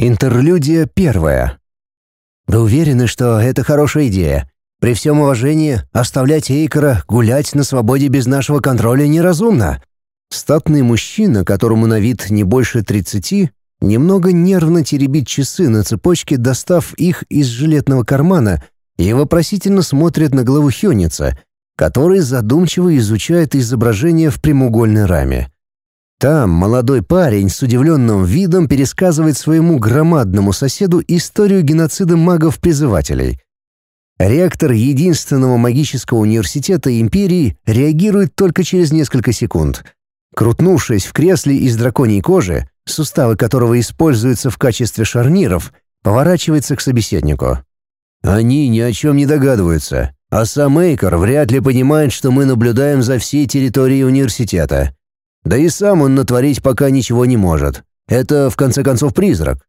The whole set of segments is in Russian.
Интерлюдия первая. Вы уверены, что это хорошая идея? При всем уважении, оставлять Эйкора гулять на свободе без нашего контроля неразумно. Статный мужчина, которому на вид не больше тридцати, немного нервно теребит часы на цепочке, достав их из жилетного кармана, и вопросительно смотрит на главу Хёница, который задумчиво изучает изображение в прямоугольной раме. Там молодой парень с удивленным видом пересказывает своему громадному соседу историю геноцида магов-призывателей. Ректор единственного магического университета Империи реагирует только через несколько секунд. Крутнувшись в кресле из драконьей кожи, суставы которого используются в качестве шарниров, поворачивается к собеседнику. «Они ни о чем не догадываются, а сам Эйкор вряд ли понимает, что мы наблюдаем за всей территорией университета. Да и сам он натворить пока ничего не может. Это, в конце концов, призрак.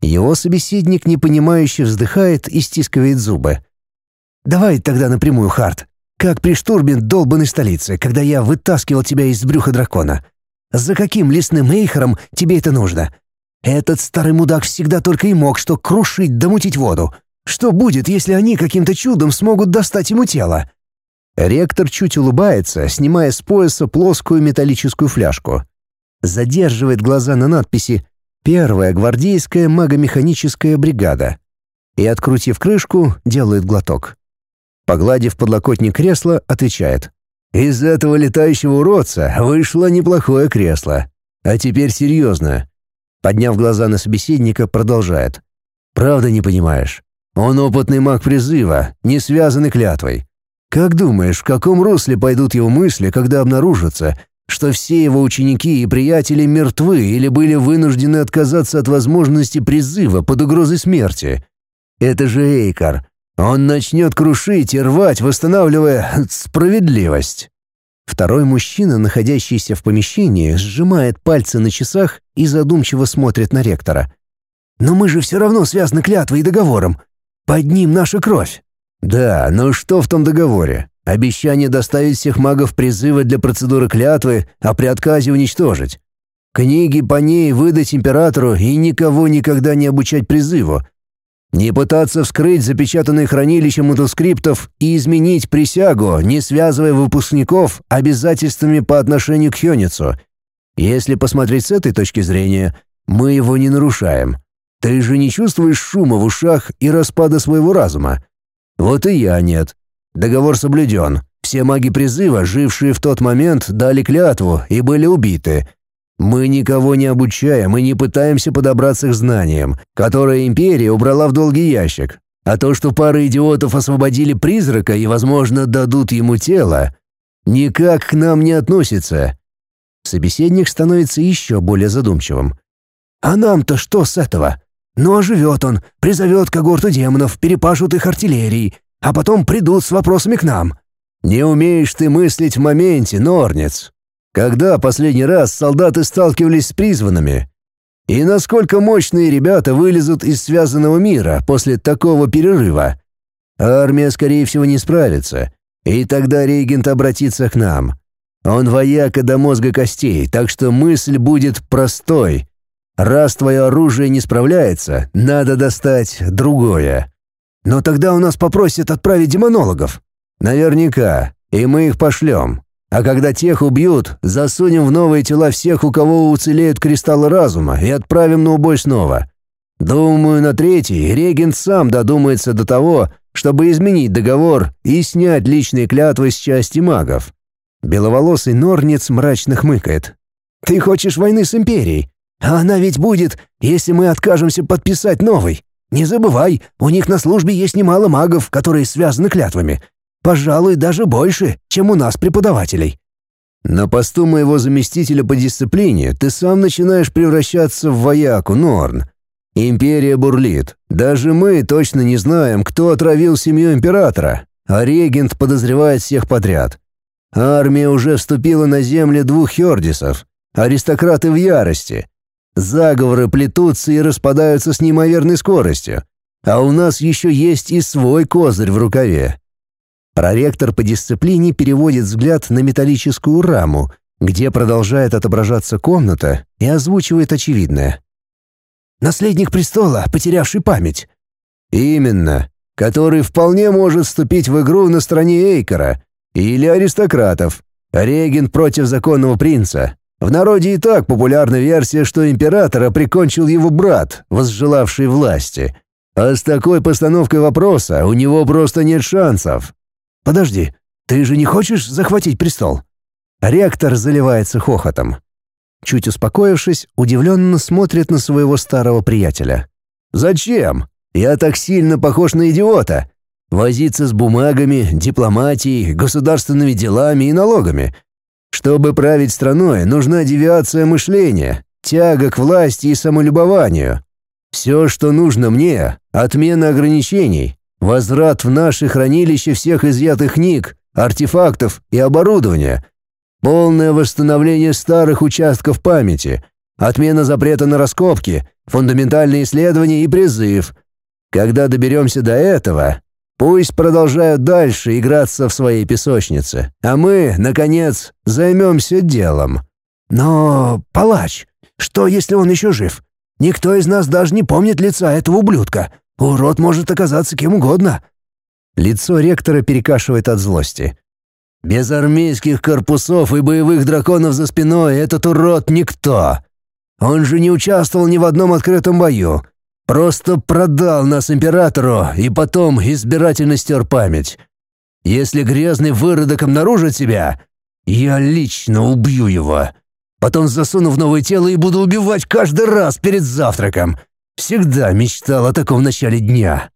Его собеседник непонимающе вздыхает и стискивает зубы. «Давай тогда напрямую, Харт. Как при штурме долбанной столицы, когда я вытаскивал тебя из брюха дракона. За каким лесным эйхером тебе это нужно? Этот старый мудак всегда только и мог что крушить да мутить воду. Что будет, если они каким-то чудом смогут достать ему тело? Ректор чуть улыбается, снимая с пояса плоскую металлическую фляжку. Задерживает глаза на надписи «Первая гвардейская магомеханическая бригада» и, открутив крышку, делает глоток. Погладив подлокотник кресла, отвечает. «Из этого летающего уродца вышло неплохое кресло. А теперь серьезно». Подняв глаза на собеседника, продолжает. «Правда не понимаешь? Он опытный маг призыва, не связанный клятвой. Как думаешь, в каком русле пойдут его мысли, когда обнаружится, что все его ученики и приятели мертвы или были вынуждены отказаться от возможности призыва под угрозой смерти? Это же Эйкар. Он начнет крушить и рвать, восстанавливая справедливость. Второй мужчина, находящийся в помещении, сжимает пальцы на часах и задумчиво смотрит на ректора. «Но мы же все равно связаны клятвой и договором. Под ним наша кровь. Да, но что в том договоре? Обещание доставить всех магов призыва для процедуры клятвы, а при отказе уничтожить. Книги по ней выдать императору и никого никогда не обучать призыву. Не пытаться вскрыть запечатанные хранилища мотоскриптов и изменить присягу, не связывая выпускников обязательствами по отношению к Хёницу. Если посмотреть с этой точки зрения, мы его не нарушаем. Ты же не чувствуешь шума в ушах и распада своего разума. Вот и я нет. Договор соблюден. Все маги призыва, жившие в тот момент, дали клятву и были убиты. Мы никого не обучаем и не пытаемся подобраться к знаниям, которые империя убрала в долгий ящик. А то, что пара идиотов освободили призрака и, возможно, дадут ему тело, никак к нам не относится. Собеседник становится еще более задумчивым. «А нам-то что с этого? Но оживет он, призовет когорту демонов, перепашут их артиллерией, а потом придут с вопросами к нам. Не умеешь ты мыслить в моменте, Норнец. Когда последний раз солдаты сталкивались с призванными? И насколько мощные ребята вылезут из связанного мира после такого перерыва? Армия, скорее всего, не справится, и тогда регент обратится к нам. Он вояка до мозга костей, так что мысль будет простой — Раз твое оружие не справляется, надо достать другое. Но тогда у нас попросят отправить демонологов. Наверняка, и мы их пошлем. А когда тех убьют, засунем в новые тела всех, у кого уцелеют кристаллы разума, и отправим на убой снова. Думаю, на третий регент сам додумается до того, чтобы изменить договор и снять личные клятвы с части магов. Беловолосый Норнец мрачно хмыкает. «Ты хочешь войны с Империей? Она ведь будет, если мы откажемся подписать новый. Не забывай, у них на службе есть немало магов, которые связаны клятвами. Пожалуй, даже больше, чем у нас преподавателей. На посту моего заместителя по дисциплине ты сам начинаешь превращаться в вояку, Норн. Империя бурлит. Даже мы точно не знаем, кто отравил семью императора, а регент подозревает всех подряд. Армия уже вступила на земли двух хердисов. Аристократы в ярости. Заговоры плетутся и распадаются с неимоверной скоростью. А у нас еще есть и свой козырь в рукаве. Проректор по дисциплине переводит взгляд на металлическую раму, где продолжает отображаться комната и озвучивает очевидное. наследник престола, потерявший память». «Именно. Который вполне может вступить в игру на стороне Эйкора или аристократов. Регент против законного принца. В народе и так популярна версия, что императора прикончил его брат, возжелавший власти. А с такой постановкой вопроса у него просто нет шансов. Подожди, ты же не хочешь захватить престол? Ректор заливается хохотом. Чуть успокоившись, удивленно смотрит на своего старого приятеля. «Зачем? Я так сильно похож на идиота. Возиться с бумагами, дипломатией, государственными делами и налогами. Чтобы править страной, нужна девиация мышления, тяга к власти и самолюбованию. Все, что нужно мне — отмена ограничений, возврат в наши хранилища всех изъятых книг, артефактов и оборудования, полное восстановление старых участков памяти, отмена запрета на раскопки, фундаментальные исследования и призыв. Когда доберемся до этого, Пусть продолжают дальше играться в своей песочнице, а мы, наконец, займемся делом. Но, палач, что если он еще жив? Никто из нас даже не помнит лица этого ублюдка. Урод может оказаться кем угодно. Лицо ректора перекашивает от злости. Без армейских корпусов и боевых драконов за спиной этот урод никто. Он же не участвовал ни в одном открытом бою. Просто продал нас императору и потом избирательно стер память. Если грязный выродок обнаружит себя, я лично убью его. Потом засуну в новое тело и буду убивать каждый раз перед завтраком. Всегда мечтал о таком начале дня.